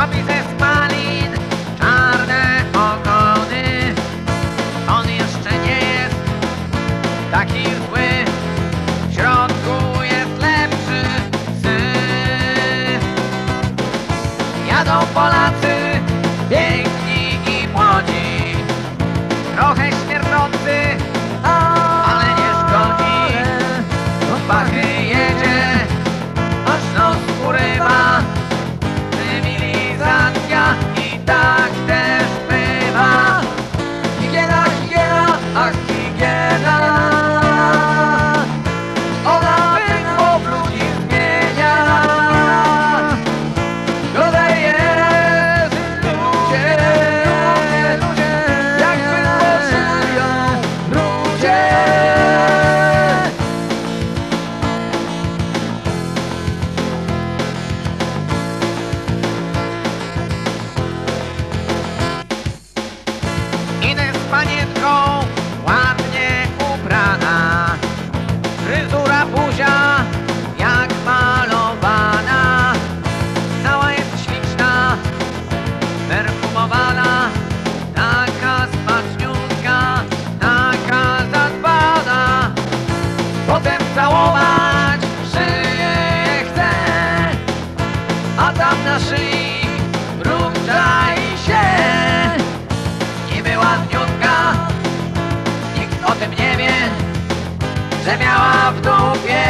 robi ze spalin czarne ogony. On jeszcze nie jest taki panienką ładnie ubrana. Fryzura buzia że miała w dupie